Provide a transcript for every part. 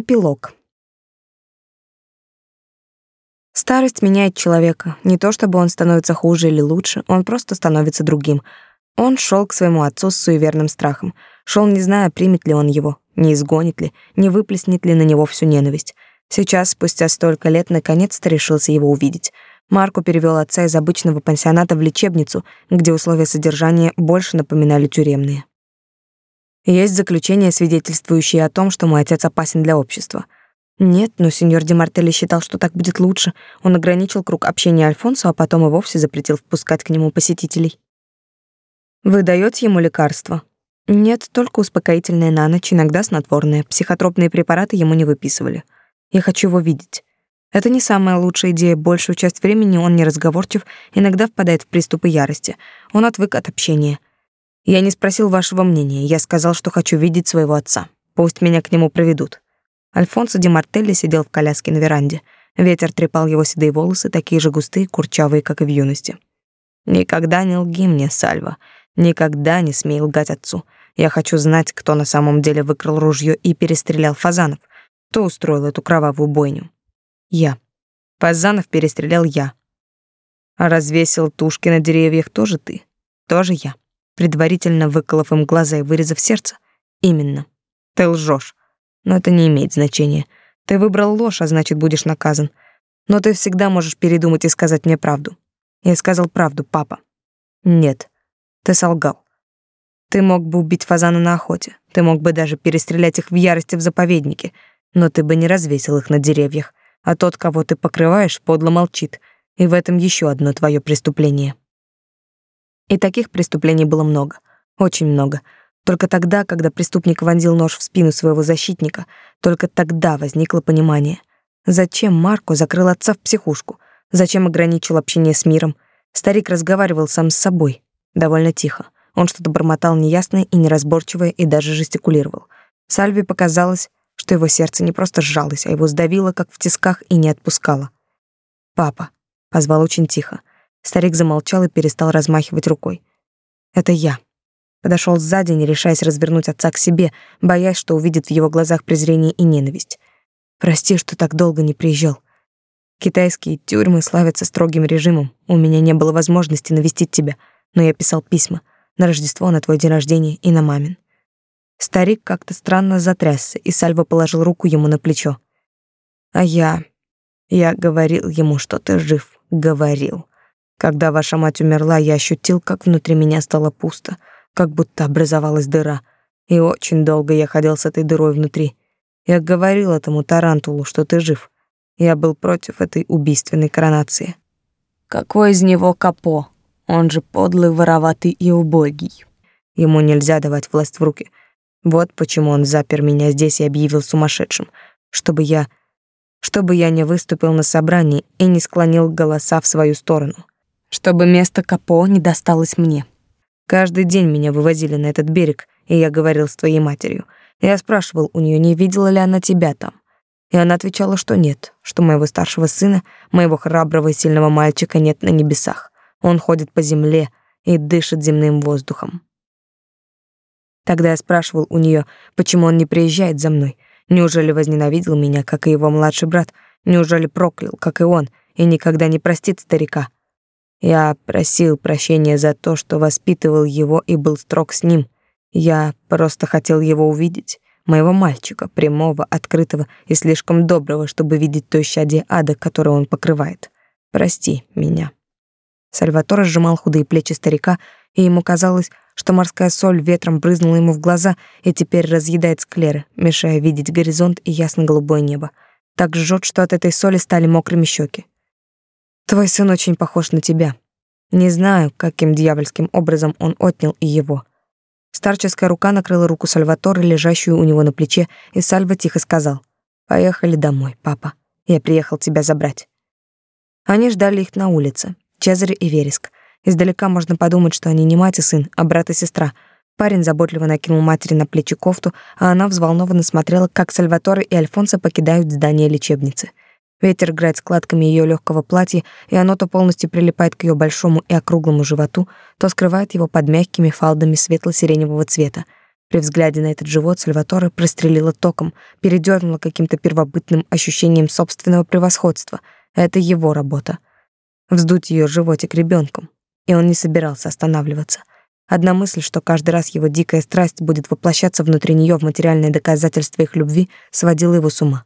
Эпилог. Старость меняет человека. Не то чтобы он становится хуже или лучше, он просто становится другим. Он шел к своему отцу с суеверным страхом. шел не зная, примет ли он его, не изгонит ли, не выплеснет ли на него всю ненависть. Сейчас, спустя столько лет, наконец-то решился его увидеть. Марко перевел отца из обычного пансионата в лечебницу, где условия содержания больше напоминали тюремные. Есть заключение, свидетельствующее о том, что мой отец опасен для общества. Нет, но сеньор Ди Мартелли считал, что так будет лучше. Он ограничил круг общения Альфонсо, а потом и вовсе запретил впускать к нему посетителей. Вы даёте ему лекарства? Нет, только успокоительное на ночь, иногда снотворное. Психотропные препараты ему не выписывали. Я хочу его видеть. Это не самая лучшая идея. Большую часть времени он неразговорчив, иногда впадает в приступы ярости. Он отвык от общения. Я не спросил вашего мнения, я сказал, что хочу видеть своего отца. Пусть меня к нему проведут. Альфонсо Ди Мартелли сидел в коляске на веранде. Ветер трепал его седые волосы, такие же густые, курчавые, как и в юности. Никогда не лги мне, Сальва. Никогда не смей лгать отцу. Я хочу знать, кто на самом деле выкрал ружье и перестрелял фазанов. Кто устроил эту кровавую бойню? Я. Фазанов перестрелял я. А развесил тушки на деревьях тоже ты. Тоже я предварительно выколов им глаза и вырезав сердце? Именно. Ты лжешь. Но это не имеет значения. Ты выбрал ложь, а значит, будешь наказан. Но ты всегда можешь передумать и сказать мне правду. Я сказал правду, папа. Нет. Ты солгал. Ты мог бы убить фазана на охоте. Ты мог бы даже перестрелять их в ярости в заповеднике, но ты бы не развесил их на деревьях. А тот, кого ты покрываешь, подло молчит. И в этом еще одно твое преступление. И таких преступлений было много, очень много. Только тогда, когда преступник вонзил нож в спину своего защитника, только тогда возникло понимание. Зачем Марко закрыл отца в психушку? Зачем ограничил общение с миром? Старик разговаривал сам с собой, довольно тихо. Он что-то бормотал неясное и неразборчивое и даже жестикулировал. Сальви показалось, что его сердце не просто сжалось, а его сдавило, как в тисках, и не отпускало. «Папа», — позвал очень тихо, Старик замолчал и перестал размахивать рукой. Это я. Подошел сзади, не решаясь развернуть отца к себе, боясь, что увидит в его глазах презрение и ненависть. Прости, что так долго не приезжал. Китайские тюрьмы славятся строгим режимом. У меня не было возможности навестить тебя, но я писал письма на Рождество, на твой день рождения и на мамин. Старик как-то странно затрясся, и Сальва положил руку ему на плечо. А я... Я говорил ему, что ты жив. Говорил. Когда ваша мать умерла, я ощутил, как внутри меня стало пусто, как будто образовалась дыра. И очень долго я ходил с этой дырой внутри. Я говорил этому тарантулу, что ты жив. Я был против этой убийственной коронации. Какой из него капо? Он же подлый, вороватый и убогий. Ему нельзя давать власть в руки. Вот почему он запер меня здесь и объявил сумасшедшим, чтобы я чтобы я не выступил на собрании и не склонил голоса в свою сторону чтобы место Капо не досталось мне. Каждый день меня вывозили на этот берег, и я говорил с твоей матерью. Я спрашивал у нее, не видела ли она тебя там. И она отвечала, что нет, что моего старшего сына, моего храброго и сильного мальчика нет на небесах. Он ходит по земле и дышит земным воздухом. Тогда я спрашивал у нее, почему он не приезжает за мной. Неужели возненавидел меня, как и его младший брат? Неужели проклял, как и он, и никогда не простит старика? Я просил прощения за то, что воспитывал его и был строг с ним. Я просто хотел его увидеть, моего мальчика, прямого, открытого и слишком доброго, чтобы видеть то щадие ада, которое он покрывает. Прости меня. Сальваторе сжимал худые плечи старика, и ему казалось, что морская соль ветром брызнула ему в глаза и теперь разъедает склеры, мешая видеть горизонт и ясно-голубое небо. Так жжет, что от этой соли стали мокрыми щеки. Твой сын очень похож на тебя. Не знаю, каким дьявольским образом он отнял и его. Старческая рука накрыла руку Сальваторе, лежащую у него на плече, и Сальва тихо сказал: "Поехали домой, папа. Я приехал тебя забрать". Они ждали их на улице. Чезарь и Вереск. Издалека можно подумать, что они не мать и сын, а брат и сестра. Парень заботливо накинул матери на плечи кофту, а она взволнованно смотрела, как Сальваторе и Альфонсо покидают здание лечебницы. Ветер играет складками ее легкого платья, и оно то полностью прилипает к ее большому и округлому животу, то скрывает его под мягкими фалдами светло-сиреневого цвета. При взгляде на этот живот Сальваторе прострелила током, передернула каким-то первобытным ощущением собственного превосходства. Это его работа. Вздуть ее животик ребенком. И он не собирался останавливаться. Одна мысль, что каждый раз его дикая страсть будет воплощаться внутри нее в материальное доказательство их любви, сводила его с ума.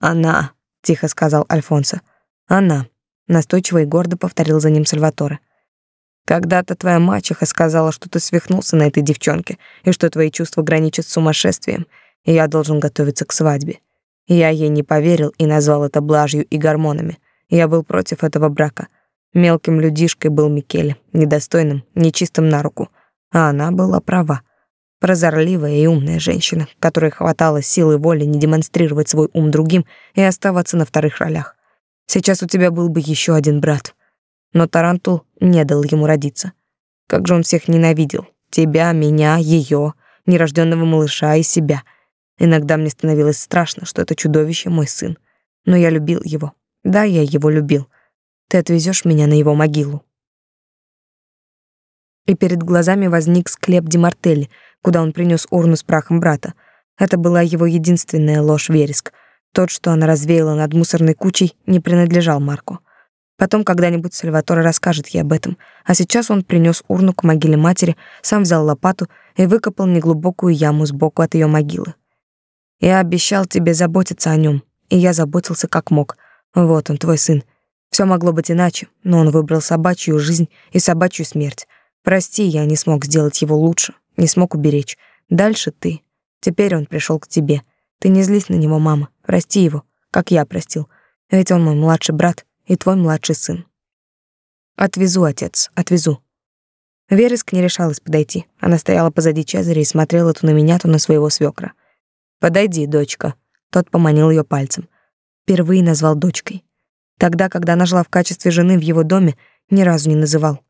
«Она», — тихо сказал Альфонсо. «Она», — настойчиво и гордо повторил за ним Сальваторе. Когда-то твоя мачеха сказала, что ты свихнулся на этой девчонке и что твои чувства граничат с сумасшествием, и я должен готовиться к свадьбе. Я ей не поверил и назвал это блажью и гормонами. Я был против этого брака. Мелким людишкой был Микеле, недостойным, нечистым на руку. А она была права. Прозорливая и умная женщина, которой хватало силы воли не демонстрировать свой ум другим и оставаться на вторых ролях. Сейчас у тебя был бы еще один брат но Тарантул не дал ему родиться. Как же он всех ненавидел. Тебя, меня, ее, нерожденного малыша и себя. Иногда мне становилось страшно, что это чудовище мой сын. Но я любил его. Да, я его любил. Ты отвезешь меня на его могилу. И перед глазами возник склеп Демартелли, куда он принес урну с прахом брата. Это была его единственная ложь вереск. Тот, что она развеяла над мусорной кучей, не принадлежал Марку. Потом когда-нибудь Сальваторе расскажет ей об этом, а сейчас он принес урну к могиле матери, сам взял лопату и выкопал неглубокую яму сбоку от ее могилы. Я обещал тебе заботиться о нем, и я заботился как мог. Вот он, твой сын. Все могло быть иначе, но он выбрал собачью жизнь и собачью смерть. Прости, я не смог сделать его лучше, не смог уберечь. Дальше ты. Теперь он пришел к тебе. Ты не злись на него, мама. Прости его, как я простил. Ведь он мой младший брат, и твой младший сын. Отвезу, отец, отвезу. Вереск не решалась подойти. Она стояла позади Чезаря и смотрела то на меня, то на своего свекра. Подойди, дочка. Тот поманил ее пальцем. Впервые назвал дочкой. Тогда, когда она жила в качестве жены в его доме, ни разу не называл.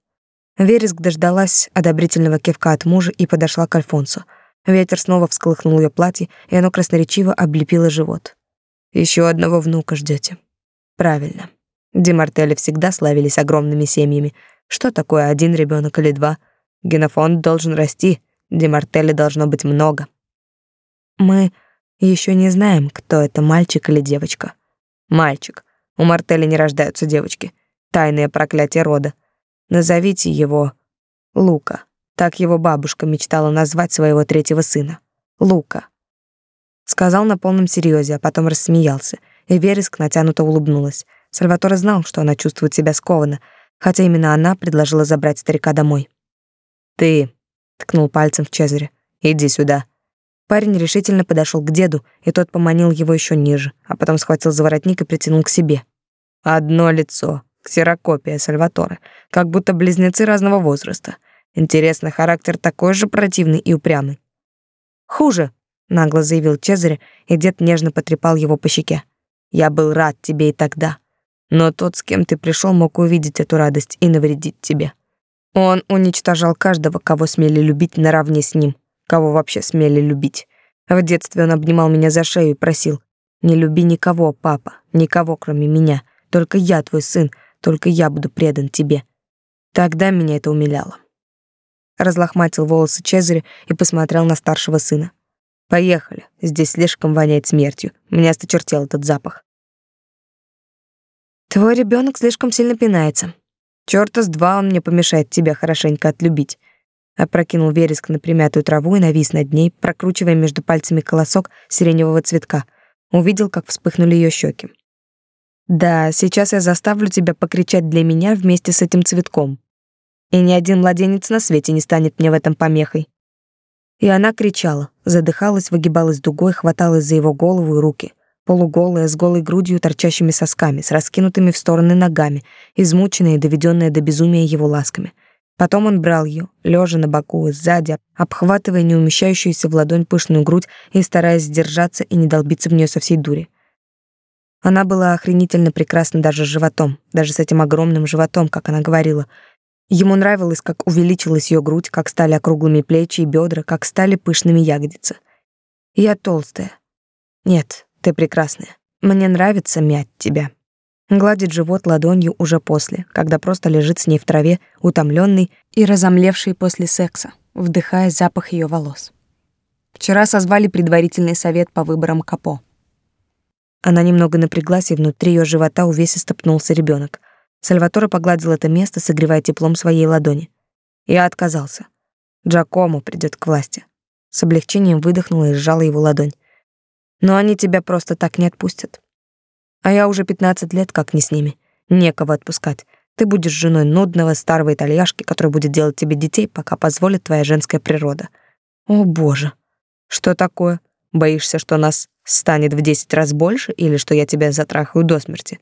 Вереск дождалась одобрительного кивка от мужа и подошла к Альфонсу. Ветер снова всколыхнул ее платье, и оно красноречиво облепило живот. Еще одного внука ждете. Правильно. Демартели всегда славились огромными семьями. Что такое один ребенок или два? Генофонд должен расти, Демартели должно быть много. Мы еще не знаем, кто это, мальчик или девочка. Мальчик. У Мартели не рождаются девочки. Тайное проклятие рода. Назовите его Лука. Так его бабушка мечтала назвать своего третьего сына. Лука. Сказал на полном серьезе, а потом рассмеялся, и Вереск натянуто улыбнулась. Сальваторе знал, что она чувствует себя скованно, хотя именно она предложила забрать старика домой. «Ты», — ткнул пальцем в Чезаре, — «иди сюда». Парень решительно подошел к деду, и тот поманил его еще ниже, а потом схватил за воротник и притянул к себе. Одно лицо, ксерокопия Сальваторе, как будто близнецы разного возраста. Интересно, характер такой же противный и упрямый. «Хуже», — нагло заявил Чезаре, и дед нежно потрепал его по щеке. «Я был рад тебе и тогда. Но тот, с кем ты пришел, мог увидеть эту радость и навредить тебе. Он уничтожал каждого, кого смели любить наравне с ним, кого вообще смели любить. В детстве он обнимал меня за шею и просил: "Не люби никого, папа, никого, кроме меня. Только я твой сын, только я буду предан тебе". Тогда меня это умиляло. Разлохматил волосы Чезаре и посмотрел на старшего сына. Поехали. Здесь слишком воняет смертью. Меня осточертел этот запах. Твой ребенок слишком сильно пинается. Чёрта с два он мне помешает тебя хорошенько отлюбить. Опрокинул вереск на примятую траву и навис над ней, прокручивая между пальцами колосок сиреневого цветка. Увидел, как вспыхнули ее щеки. Да, сейчас я заставлю тебя покричать для меня вместе с этим цветком. И ни один младенец на свете не станет мне в этом помехой. И она кричала, задыхалась, выгибалась дугой, хваталась за его голову и руки полуголая, с голой грудью, торчащими сосками, с раскинутыми в стороны ногами, измученная и доведенная до безумия его ласками. Потом он брал ее, лежа на боку сзади, обхватывая неумещающуюся в ладонь пышную грудь и стараясь сдержаться и не долбиться в нее со всей дури. Она была охренительно прекрасна даже с животом, даже с этим огромным животом, как она говорила. Ему нравилось, как увеличилась ее грудь, как стали округлыми плечи и бедра, как стали пышными ягодицы. Я толстая. Нет, ты прекрасная. Мне нравится мять тебя. Гладит живот ладонью уже после, когда просто лежит с ней в траве, утомленный и разомлевший после секса. вдыхая запах ее волос. Вчера созвали предварительный совет по выборам Капо. Она немного напряглась, и внутри ее живота увесисто пнулся ребенок. Сальваторе погладил это место, согревая теплом своей ладони. Я отказался. Джакому придет к власти. С облегчением выдохнула и сжала его ладонь. Но они тебя просто так не отпустят. А я уже 15 лет как не с ними. Некого отпускать. Ты будешь женой нудного старого итальяшки, который будет делать тебе детей, пока позволит твоя женская природа. О, боже. Что такое? Боишься, что нас станет в десять раз больше или что я тебя затрахаю до смерти?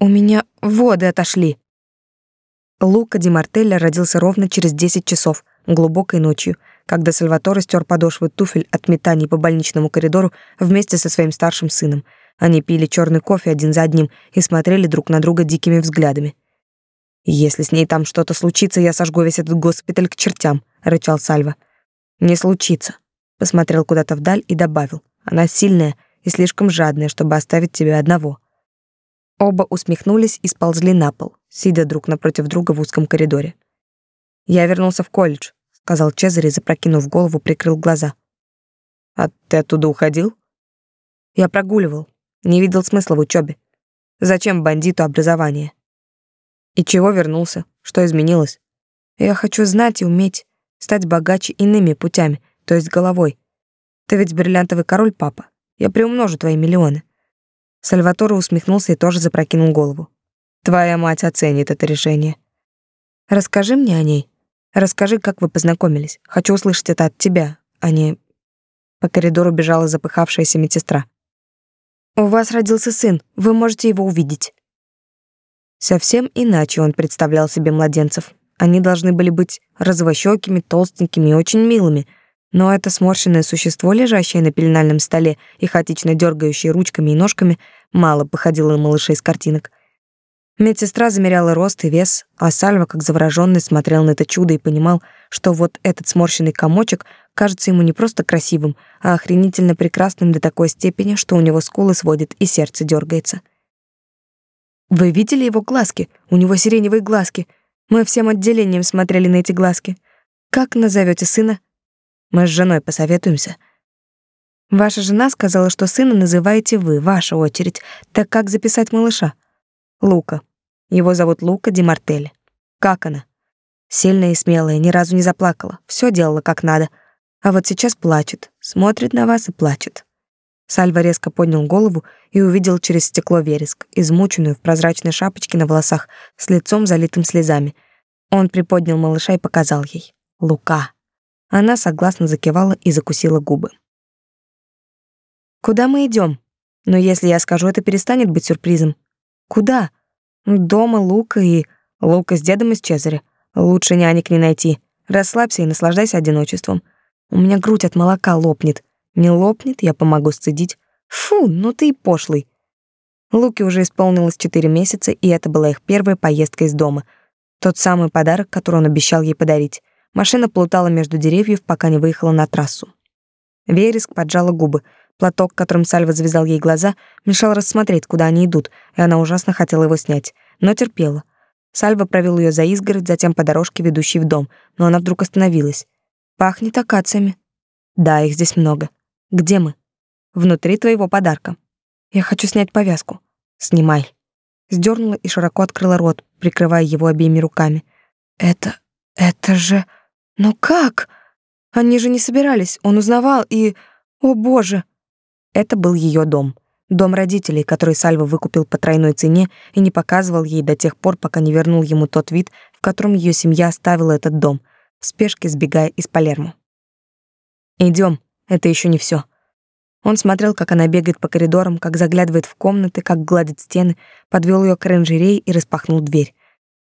У меня воды отошли. Лука Ди Мартелля родился ровно через десять часов, глубокой ночью, когда Сальваторе стер подошвы туфель от метаний по больничному коридору вместе со своим старшим сыном. Они пили черный кофе один за одним и смотрели друг на друга дикими взглядами. «Если с ней там что-то случится, я сожгу весь этот госпиталь к чертям», — рычал Сальва. «Не случится», — посмотрел куда-то вдаль и добавил. «Она сильная и слишком жадная, чтобы оставить тебя одного». Оба усмехнулись и сползли на пол, сидя друг напротив друга в узком коридоре. «Я вернулся в колледж», — сказал Чезаре, запрокинув голову, прикрыл глаза. «А ты оттуда уходил?» «Я прогуливал. Не видел смысла в учебе. Зачем бандиту образование?» «И чего вернулся? Что изменилось?» «Я хочу знать и уметь, стать богаче иными путями, то есть головой. Ты ведь бриллиантовый король, папа. Я приумножу твои миллионы. Сальваторе усмехнулся и тоже запрокинул голову. Твоя мать оценит это решение. Расскажи мне о ней. Расскажи, как вы познакомились. Хочу услышать это от тебя, а не... По коридору бежала запыхавшаяся медсестра. У вас родился сын, вы можете его увидеть. Совсем иначе он представлял себе младенцев. Они должны были быть розовощёкими, толстенькими и очень милыми — но это сморщенное существо, лежащее на пеленальном столе и хаотично дергающее ручками и ножками, мало походило на малышей из картинок. Медсестра замеряла рост и вес, а Сальва, как заворожённый, смотрел на это чудо и понимал, что вот этот сморщенный комочек кажется ему не просто красивым, а охренительно прекрасным до такой степени, что у него скулы сводит и сердце дергается. «Вы видели его глазки? У него сиреневые глазки. Мы всем отделением смотрели на эти глазки. Как назовете сына?» Мы с женой посоветуемся. Ваша жена сказала, что сына называете вы, ваша очередь. Так как записать малыша? Лука. Его зовут Лука Ди Мартелли. Как она? Сильная и смелая, ни разу не заплакала. Все делала как надо. А вот сейчас плачет. Смотрит на вас и плачет. Сальва резко поднял голову и увидел через стекло вереск, измученную в прозрачной шапочке на волосах, с лицом залитым слезами. Он приподнял малыша и показал ей. Лука. Она согласно закивала и закусила губы. Куда мы идем? Но если я скажу, это перестанет быть сюрпризом. Куда? Дома Лука и Лука с дедом из Чезаря. Лучше нянек не найти. Расслабься и наслаждайся одиночеством. У меня грудь от молока лопнет. Не лопнет, я помогу сцедить. Фу, ну ты и пошлый. Луке уже исполнилось четыре месяца, и это была их первая поездка из дома. Тот самый подарок, который он обещал ей подарить. Машина плутала между деревьев, пока не выехала на трассу. Вереск поджала губы. Платок, которым Сальва завязал ей глаза, мешал рассмотреть, куда они идут, и она ужасно хотела его снять, но терпела. Сальва провел ее за изгородь, затем по дорожке, ведущей в дом, но она вдруг остановилась. «Пахнет акациями». «Да, их здесь много. Где мы?» «Внутри твоего подарка. Я хочу снять повязку». «Снимай». Сдернула и широко открыла рот, прикрывая его обеими руками. «Это... это же...» Но как? Они же не собирались, он узнавал и... О, боже! Это был ее дом. Дом родителей, который Сальва выкупил по тройной цене и не показывал ей до тех пор, пока не вернул ему тот вид, в котором ее семья оставила этот дом, в спешке сбегая из Палермо. Идем, это еще не все. Он смотрел, как она бегает по коридорам, как заглядывает в комнаты, как гладит стены, подвел ее к оранжерее и распахнул дверь.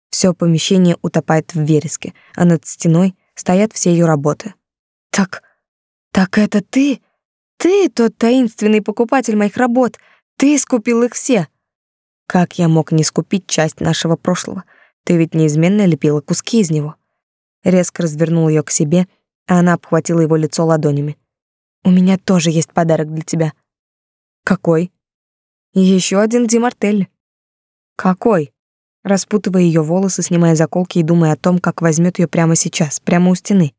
Все помещение утопает в вереске, а над стеной стоят все ее работы. Так, так это ты? Ты тот таинственный покупатель моих работ. Ты скупил их все. Как я мог не скупить часть нашего прошлого? Ты ведь неизменно лепила куски из него. Резко развернул ее к себе, а она обхватила его лицо ладонями. У меня тоже есть подарок для тебя. Какой? Еще один Димартель. Какой? Распутывая ее волосы, снимая заколки и думая о том, как возьмет ее прямо сейчас, прямо у стены.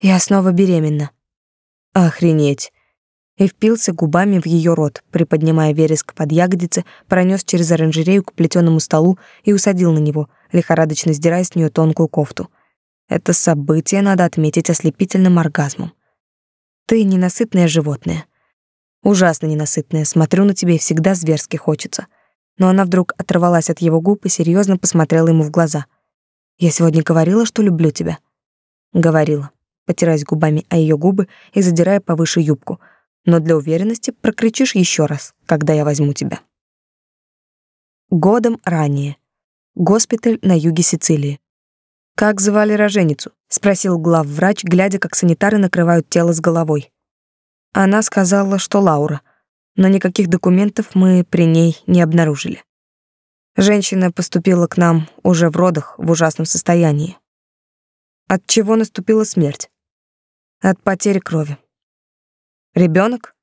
Я снова беременна. Охренеть. И впился губами в ее рот, приподнимая вереск под ягодицы, пронес через оранжерею к плетеному столу и усадил на него, лихорадочно сдирая с нее тонкую кофту. Это событие надо отметить ослепительным оргазмом. Ты ненасытное животное. Ужасно ненасытное. Смотрю на тебя и всегда зверски хочется. Но она вдруг оторвалась от его губ и серьезно посмотрела ему в глаза. Я сегодня говорила, что люблю тебя. Говорила, потираясь губами о ее губы и задирая повыше юбку. Но для уверенности прокричишь еще раз, когда я возьму тебя. Годом ранее. Госпиталь на юге Сицилии. Как звали роженицу? спросил главврач, глядя, как санитары накрывают тело с головой. Она сказала, что Лаура, но никаких документов мы при ней не обнаружили. Женщина поступила к нам уже в родах в ужасном состоянии. От чего наступила смерть? От потери крови. Ребенок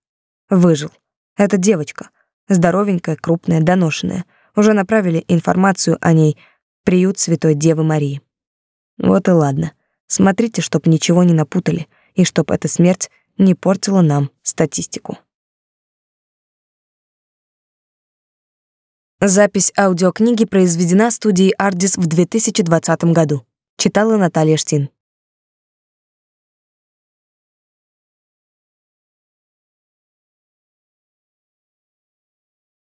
выжил. Это девочка, здоровенькая, крупная, доношенная. Уже направили информацию о ней в приют Святой Девы Марии. Вот и ладно. Смотрите, чтоб ничего не напутали, и чтоб эта смерть не портила нам статистику. Запись аудиокниги произведена студией Ardis в 2020 году. Читала Наталья Штин.